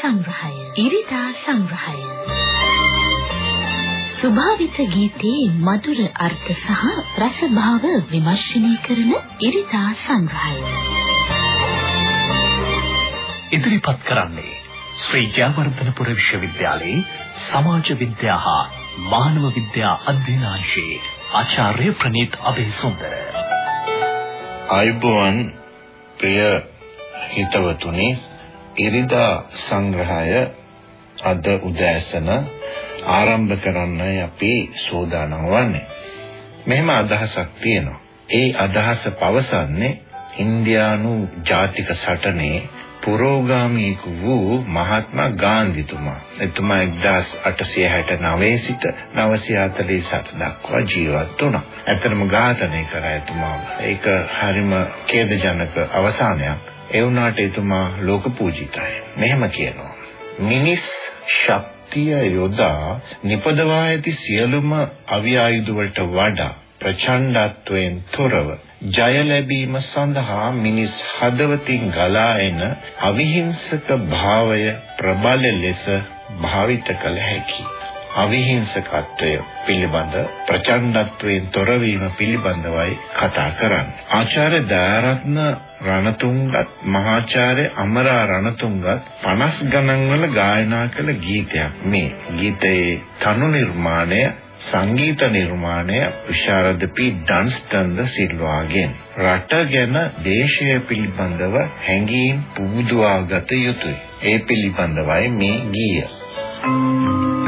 සංග්‍රහය. ඉරිදා සංග්‍රහය. ස්වභාවිත ගීතේ මధుර අර්ථ සහ රසභාව විමර්ශනය කරන ඉරිදා සංග්‍රහය. ඉදිරිපත් කරන්නේ ශ්‍රී ජයවර්ධනපුර විශ්වවිද්‍යාලයේ සමාජ විද්‍යා හා මානව විද්‍යා අධ්‍යනාංශයේ ආචාර්ය ප්‍රනීත් අබේසුන්දර. ආයුබෝවන් ප්‍රිය හිතවතුනි ඉරිදා සංග්‍රහය අද උදෑසන ආරම්භ කරන්නයි අපි සූදානම් වන්නේ. මෙහෙම අදහසක් තියෙනවා. ඒ අදහස පවසන්නේ ඉන්දියානු ජාතික සටනේ පුරෝගාමී වූ මහත්මා ගාන්ධිතුමා. එතුමා 1869 සිට 947 දක්වා ජීවත් වුණා. ඇත්තටම ඝාතනය කරා එතුමා. ඒක හරිම ඛේදජනක අවසානයක්. ඒ වුණාට එතුමා ලෝක පූජිතයි. මෙහෙම කියනවා. මිනිස් ශක්තිය යොදා නිපදවා ඇති සියලුම අවියායුධ වලට වඩා ප්‍රචණ්ඩත්වයෙන් තොරව ජය ලැබීම සඳහා මිනිස් හදවතින් ගලා එන අවිහිංසක භාවය ප්‍රබල ලෙස භාවිත කළ හැකියි. අවිහිංසකත්වය පිළිබඳ ප්‍රචණ්ඩත්වයෙන් තොරවීම පිළිබඳවයි කතා කරන්නේ. ආචාර්ය දයාරත්න රණතුංගත් මහාචාර්ය අමරා රණතුංගත් 50 ගණන් වල ගායනා කළ ගීතයක් මේ. ගීතයේ තනු නිර්මාණය සංගීත නිර්මාණය විශාරද පී ඩන්ස්ටන් ද සිල්වාගෙන් රට ගැන දේශය පිළිබඳව හැඟීම් පුබුදුවාගත යුතුය. ඒ පිළිබඳවයි මේ ගීය. Thank you.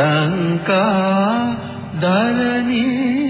ලංකා දරණී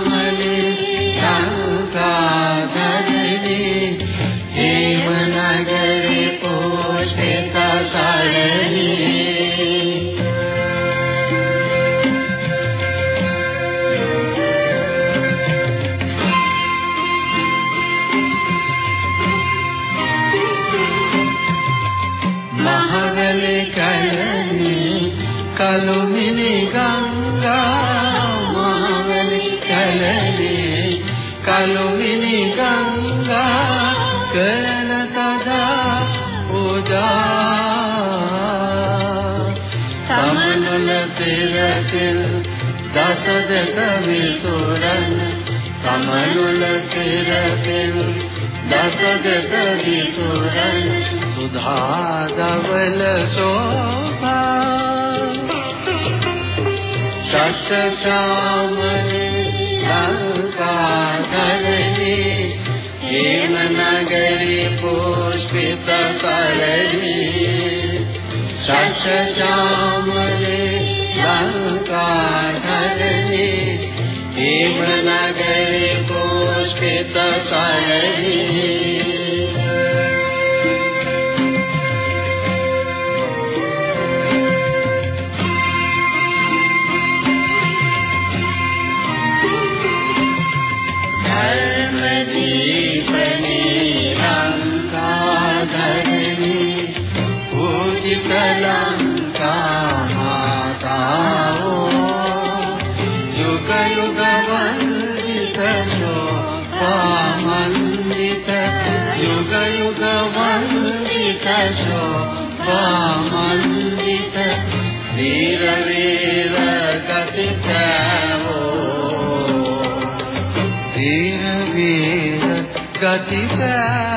කරන තදා පූජා. සමනල තිරකිල් දස දෙක විසුරන් සමනල තිරකිල් දස දෙක විසුරන් සුධා දවල සෝභා ශාමනේ පුෂ්පිත සරණී ශාමනේ ලංකාදරේ හේම නගරේ පුෂ්පිත සරණී शोभामण्डित वीरवीर गतितवो वीरवीर गतितवो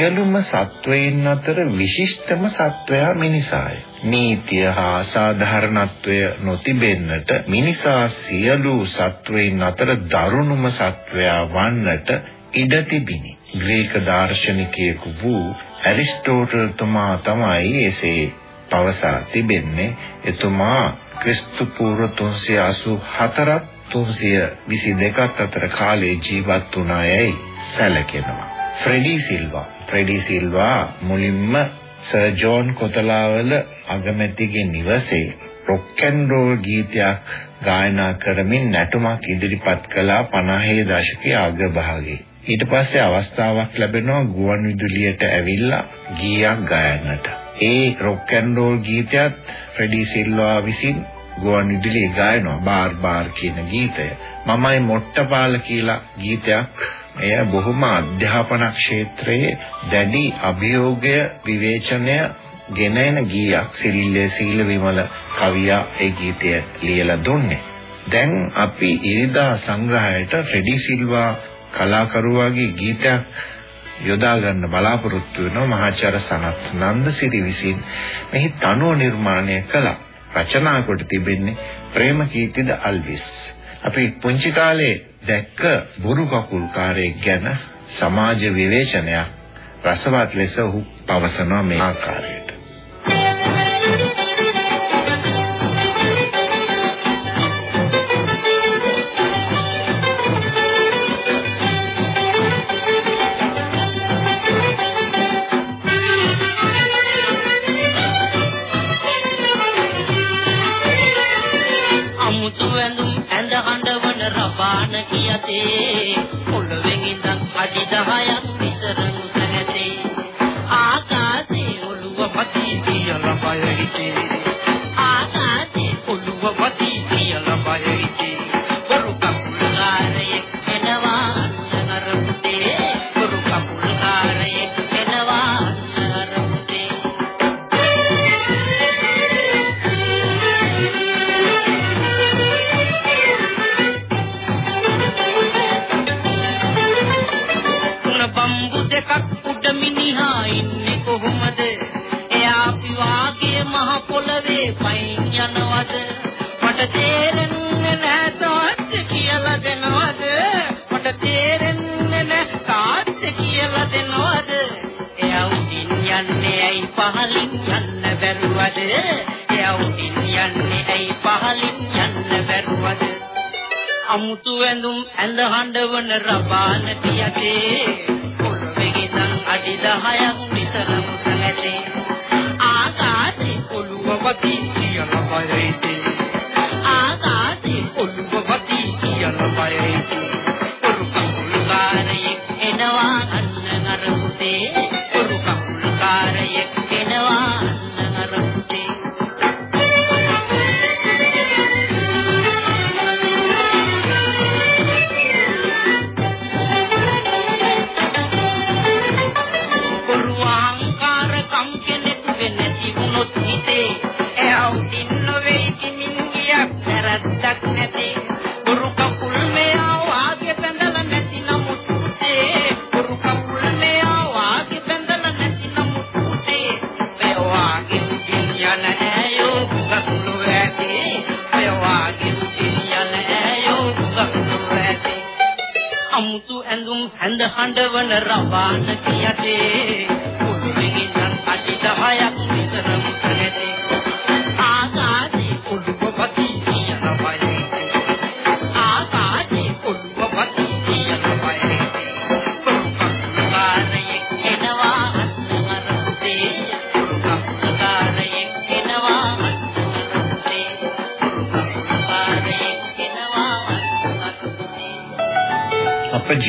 සියලුම සත්වයන් අතර විශිෂ්ටම සත්වයා මිනිසාය. නීතිය හා සාධාරණත්වය නොතිබෙන්නට මිනිසා සියලු සත්වයන් අතර දරුණුම සත්වයා වන්නට ඉඩ තිබිනි. ග්‍රීක දාර්ශනිකයෙකු වූ ඇරිස්ටෝටල් තුමා තමයි එසේ පවසා තිබෙන්නේ. එතුමා ක්‍රිස්තු පූර්ව 384 322 අතර කාලේ ජීවත් වුණායයි සැලකෙනවා. ෆ්‍රෙඩි සිල්වා ෆ්‍රෙඩි සිල්වා මුලින්ම සර් ජෝන් කොතලාවල අගමැතිගේ නිවසේ රොක් ඇන් රෝල් ගීතයක් ගායනා කරමින් නැටුමක් ඉදිරිපත් කළා 50 දශකයේ අගභාගයේ. ඊට පස්සේ අවස්ථාවක් ලැබෙනවා ගුවන් විදුලියට ඇවිල්ලා ගීයක් ගයන්නට. ඒ රොක් ඇන් රෝල් ගීතයත් ෆ්‍රෙඩි සිල්වා විසින් ගුවන් විදුලියේ ගායනවා බාර් බාර් කියන ගීතය. මමයි මොට්ටපාල කියලා ගීතයක් එය බොහොම අධ්‍යාපන ක්ෂේත්‍රයේ දැඩි අභියෝගය විවේචනය ගෙන එන ගීයක් සිරිල්ලේ සීල විමල කවියා ඒ ගීතය ලියලා දුන්නේ. දැන් අපි ඉරිදා සංග්‍රහයට ෆ්‍රෙඩි සිල්වා කලාකරුවාගේ ගීතයක් යොදා ගන්න බලාපොරොත්තු වෙනවා මහාචාර්ය සනත් නන්දසිරි විසින් මෙහි තනුව නිර්මාණය කළා. රචනා කොට තිබෙන්නේ ප්‍රේමකීර්තිද අල්විස්. අපි පුංචි කාලේ දැක්ක බොරු කකුල් කාර්යයක් ගැන සමාජ විවේචනයක් රසවත් ලෙස ඔහු පවසනවා මේ ආකාරයට. කියතේ පොළවෙන් ඉඳන් අඩි 10ක් මහ පොළවේ පයින් යනවද? මට තේරෙන්නේ නැහැ තාත්ත කියලා දෙනවද? මට තේරෙන්නේ නැහැ තාත්ත කියලා දෙනවද? එයා උඩින් යන්නේ ඇයි පහලින් යන්න බැරුවද? එයා උඩින් යන්නේ ඇයි පහලින් යන්න බැරුවද? අමුතු ඇඳුම් ඇඳ හඬවන රබාන පියතේ පොළවේ ඉඳන් අඩි 10ක් විතර මුසැතේ ආකාශේ Thank you. හැඳ හඬවන රවාන කියතේ.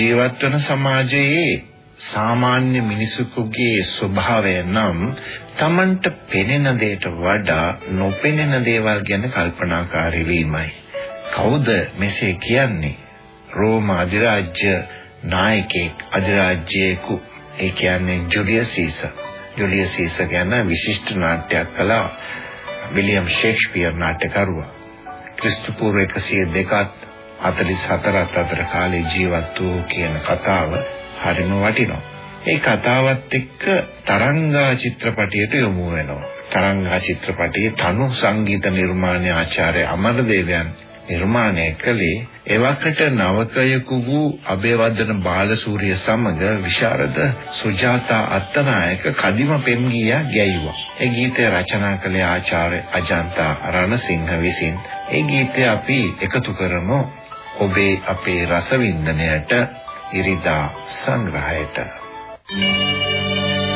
ජීවත් වන සමාජයේ සාමාන්‍ය මිනිසෙකුගේ ස්වභාවය නම් Tamanට පෙනෙන දෙයට වඩා නොපෙනෙන දේවල් ගැන කල්පනාකාරී වීමයි. කවුද මෙසේ කියන්නේ? රෝම අධිරාජ්‍ය නායකයෙක් අධිරාජ්‍යයෙකු ඒ කියන්නේ ජුලියස් සීසර්. ජුලියස් සීසර් ගැන විශිෂ්ට නාට්‍යයක් කළා විලියම් ෂේක්ස්පියර් නාට්‍යකරුවා. ක්‍රිස්තු පූර්ව 102ත් 44ත් අතර කාලේ ජීවත් වූ කියන කතාව හරිම වටිනවා. ඒ කතාවත් එක්ක තරංගා චිත්‍රපටයට යොමු වෙනවා. තරංගා චිත්‍රපටයේ තනු සංගීත නිර්මාණ ආචාර්ය අමරදේවයන් නිර්මාණය කළේ එවකට නවකයකු වූ අබේවර්ධන බාලසූරිය සමග විශාරද සුජාතා අත්තනායක කදිම පෙම් ගීයක් ගැයුවා. ඒ ගීතය රචනා කළේ ආචාර්ය අජන්තා රණසිංහ විසින්. ඒ ගීතය අපි එකතු කරමු ඔබේ අපේ රසවින්දනයට ඉරිදා සංග්‍රහයට. Thank you.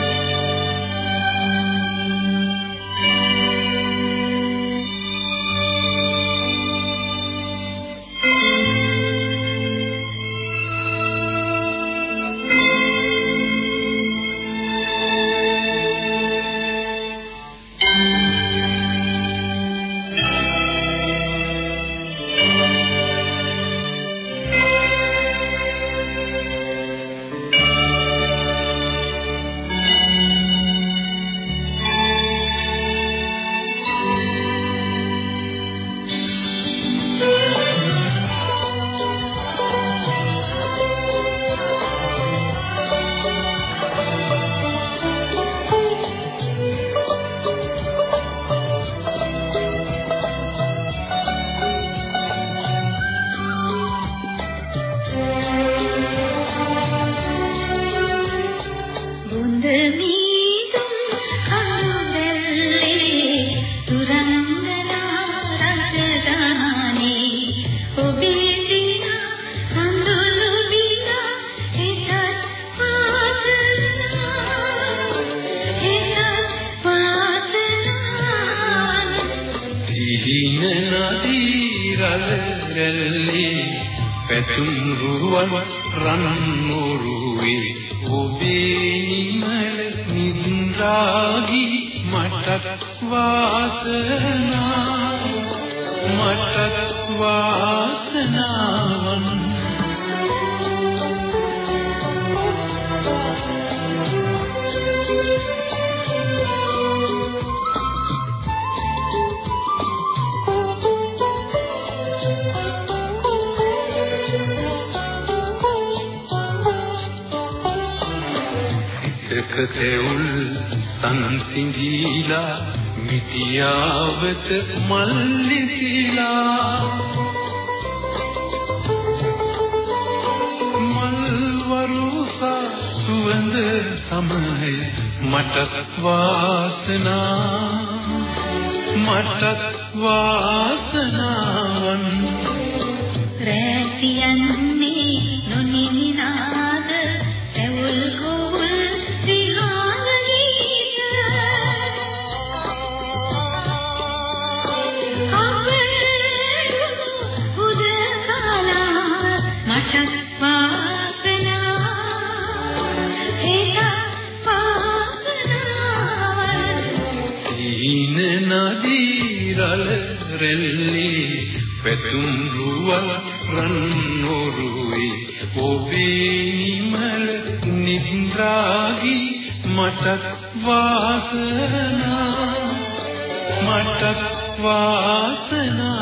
පැතුම් රුවන් රන් මොරුවේ. ඔබේ නිමල නින්දාගී මටත් වාසනා. මටත් වාසනා තෙවුල් සංසිඳීලා මිටියාවත මල්ලිසිලා මල් වරුසා සුවඳ සමය මට වාසනා. මට වාසනාවන් පැතුම් රුවල් රන් ඔරුවේ ඔබේ නිමල නිද්‍රාගි මටත් වාසනා. මටත් වාසනාවන්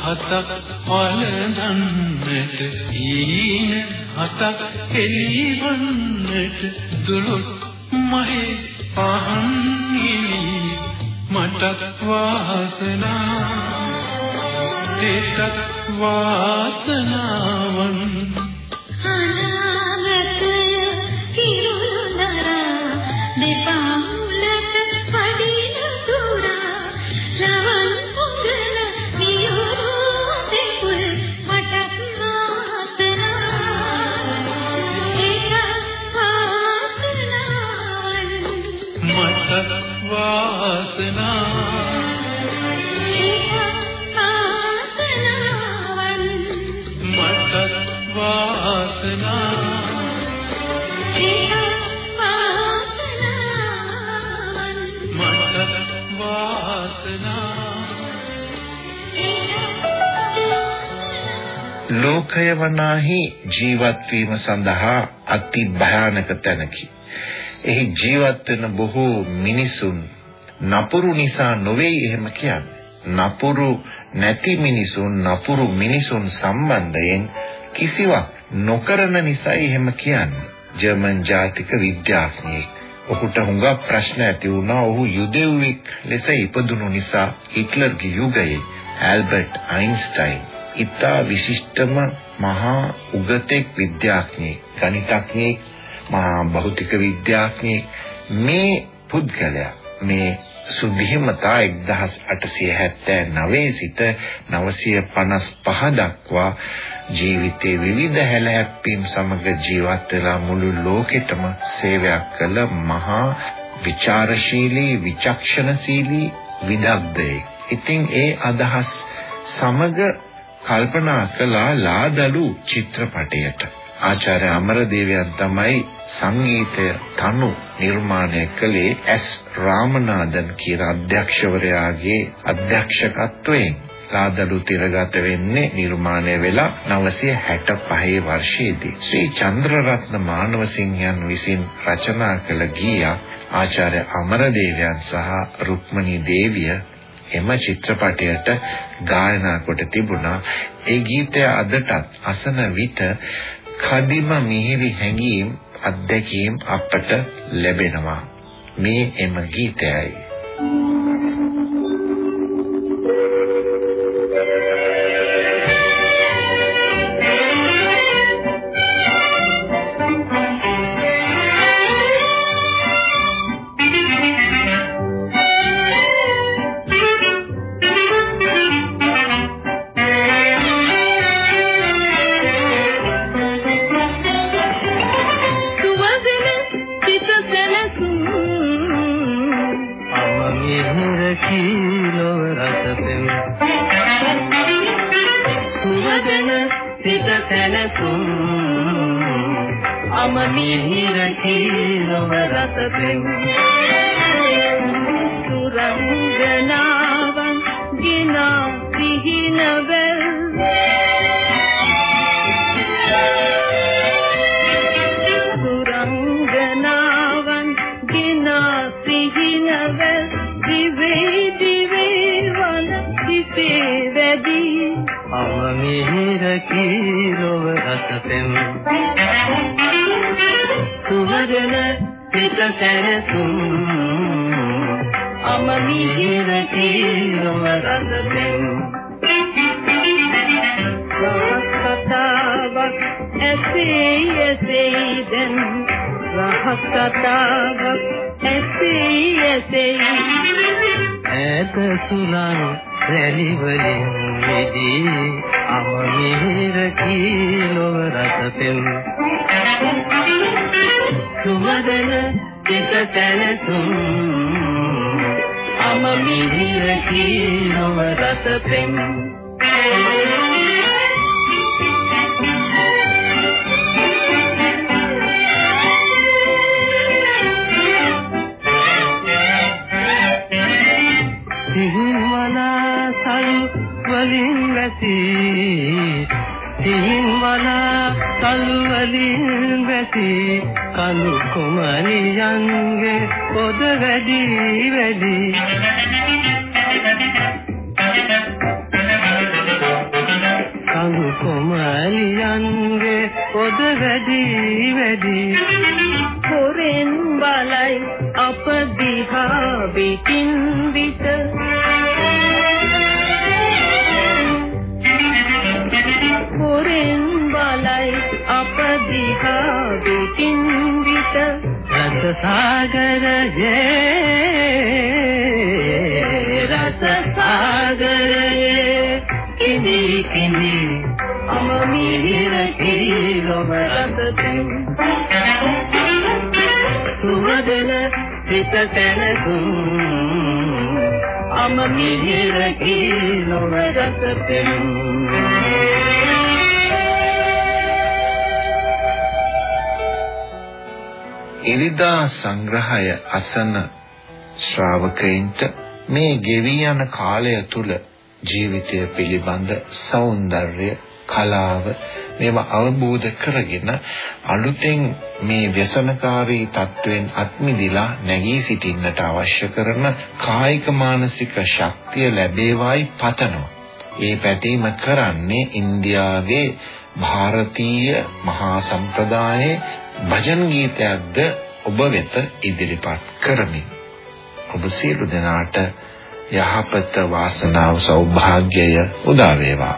හතක් පලනන්නට ඊන හතක් එළිවන්නට දුලුත් මහේ පහන් මට වාසනා. හිතත් වාසනාවන් ලෝකය වනාහි ජීවත් වීම සඳහා අති භයානක තැනකි. එහි ජීවත් වෙන බොහෝ මිනිසුන් නපුරු නිසා නොවේ එහෙම කියන්නේ. නපුරු නැති මිනිසුන් නපුරු මිනිසුන් සම්බන්ධයෙන් කිසිවක් නොකරන නිසා එහෙම කියන්නේ. ජර්මන් ජාතික විද්‍යාඥයෙක්. ඔහුට හුඟක් ප්‍රශ්න ඇති වුණා. ඔහු යුදෙව්වෙක් ලෙස ඉපදුණු නිසා හිට්ලර්ගේ යුගයේ ඇල්බර්ට් අයින්ස්ටයින් ඉතා විශිෂ්ටම මහා උගතෙක් විද්‍යාඥයෙක් ගණිතඥයෙක් මහා භෞතික විද්‍යාඥයෙක් මේ පුද්ගලයා මේ සුද්ධිමතා 1879 සිට 955 දක්වා ජීවිතයේ විවිධ හැලහැප්පීම් සමග ජීවත් වෙලා මුළු ලෝකෙටම සේවයක් කළ මහා විචාරශීලී විචක්ෂණශීලී විදග්ධයෙක්. ඉතින් ඒ අදහස් සමග කල්පනා කළා ලාදලු චිත්‍රපටයට. ආචාර්ය අමරදේවයන් තමයි සංගීතය තනු නිර්මාණය කළේ එස් රාමනාදන් කියන අධ්‍යක්ෂවරයාගේ අධ්‍යක්ෂකත්වයෙන්. ලාදලු තිරගත වෙන්නේ නිර්මාණය වෙලා 965 වර්ෂයේදී. ශ්‍රී චන්ද්‍රරත්න මානවසිංහයන් විසින් රචනා කළ ගීයක් ආචාර්ය අමරදේවයන් සහ රුක්මනී දේවිය එම චිත්‍රපටයට ගායනා කොට තිබුණා. ඒ ගීතය අදටත් අසන විට කදිම මිහිරි හැඟීම් අත්දැකීම් අපට ලැබෙනවා. මේ එම ගීතයයි. සුවඳන මිහිර කීලොව රස පෙම් සුරංගනාවන් ගිනා සිහිනවල් සුරංගනාවන් ගිනා සිහිනවල් දිවේ දිවේ වන දිසේ වැඩි. අම මිහිර කීලොව රස පෙම් සුවඳන සිත සැලසුම් අම මිහිර කීලොව රස පෙම් රහස් කතාවක් ඇසේ ඇසේ දැන්. රහස් කතාවක් ඇසේ ඇසේ ඈත සුලං රැලි වලින් විදී අම මිහිර කීලොව රස පෙම් සුවදන සිත සැලසුම් අම මිහිර කීලොව රස පෙම් සිහින්වලා සිහින්වලා සල් වලින් වැසි කලු කුමරියන්ගේ පොද වැඩි වැඩි. කලු කුමරියන්ගේ පොද වැඩි වැඩි. හොරෙන් බලයි අප දිහා පිටින් හොරෙන් බලයි අප දිහා දුකින් විට රස සාගරයේ රස සාගරයේ කිඳි කිඳි අම මිහිර කිලොම රසතින්. සුවදන සිත තැනසුම් අම මිහිර කිලොම රසතින්. ඉරිදා සංග්‍රහය අසන ශ්‍රාවකයින්ට මේ ගෙවි යන කාලය තුල ජීවිතය පිළිබඳ సౌందර්ය කලාව මේවා අවබෝධ කරගෙන අලුතෙන් මේ ව්‍යසනකාරී තත්වෙන් අත්මිදිලා නැගී සිටින්නට අවශ්‍ය කරන කායික මානසික ශක්තිය ලැබේවායි පතනවා. ඒ පැතීම කරන්නේ ඉන්දියාවේ ಭಾರತೀಯ මහා සම්ප්‍රදායේ භජන් ගීතයක්ද ඔබ වෙත ඉදිරිපත් කරමින් ඔබ සියලු දෙනාට යහපත වාසනාව සෞභාග්‍යය උදා වේවා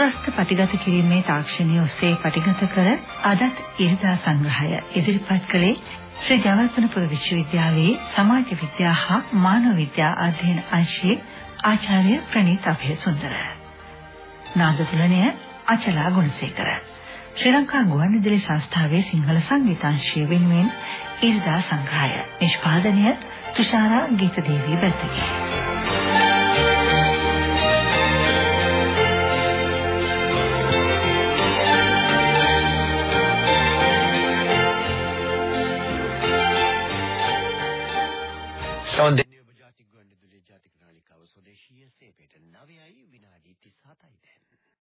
දුරස්ත පටිගත කිරීමේ තාක්ෂණය ඔස්සේ පටිගත කර අදත් ඉරිදා සංග්‍රහය ඉදිරිපත් කළේ ශ්‍රී ජයවර්ධනපුර විශ්වවිද්‍යාලයේ සමාජ විද්‍යා හා මානව විද්‍යා අධ්‍යයන අංශයේ ආචාර්ය ප්‍රනීත් අභයසුන්දර. නාද තුලනය අචලා ගුණසේකර. ශ්‍රී ලංකා ගුවන්විදුලි සංස්ථාවේ සිංහල සංගීතංශය වෙනුවෙන් ඉරිදා සංග්‍රහය. නිෂ්පාදනය තුෂාරා ගීතදේවී බද්දගේ. 9යි විනාඩි 37යි දැන්